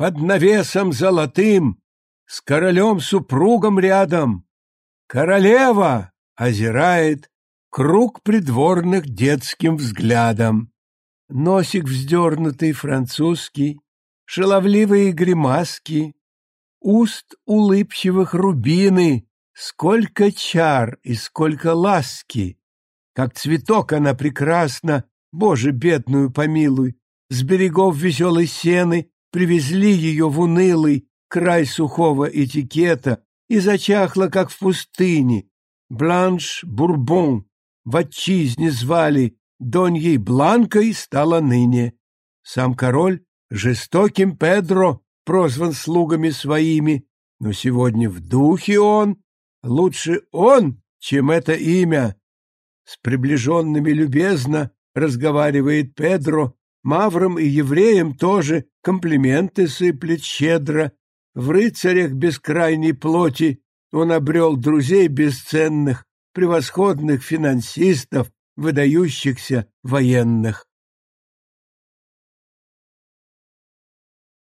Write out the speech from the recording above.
под навесом золотым, с королем-супругом рядом. Королева озирает круг придворных детским взглядом. Носик вздернутый французский, шаловливые гримаски, уст улыбчивых рубины, сколько чар и сколько ласки. Как цветок она прекрасна, Боже, бедную помилуй, с берегов веселой сены привезли ее в унылый край сухого этикета и зачахла, как в пустыне. Бланш Бурбон в отчизне звали, Доньей Бланкой стала ныне. Сам король жестоким Педро прозван слугами своими, но сегодня в духе он, лучше он, чем это имя. С приближенными любезно разговаривает Педро, маврам и евреям тоже комплименты сыплет щедро. В рыцарях бескрайней плоти он обрел друзей бесценных, превосходных финансистов, выдающихся военных.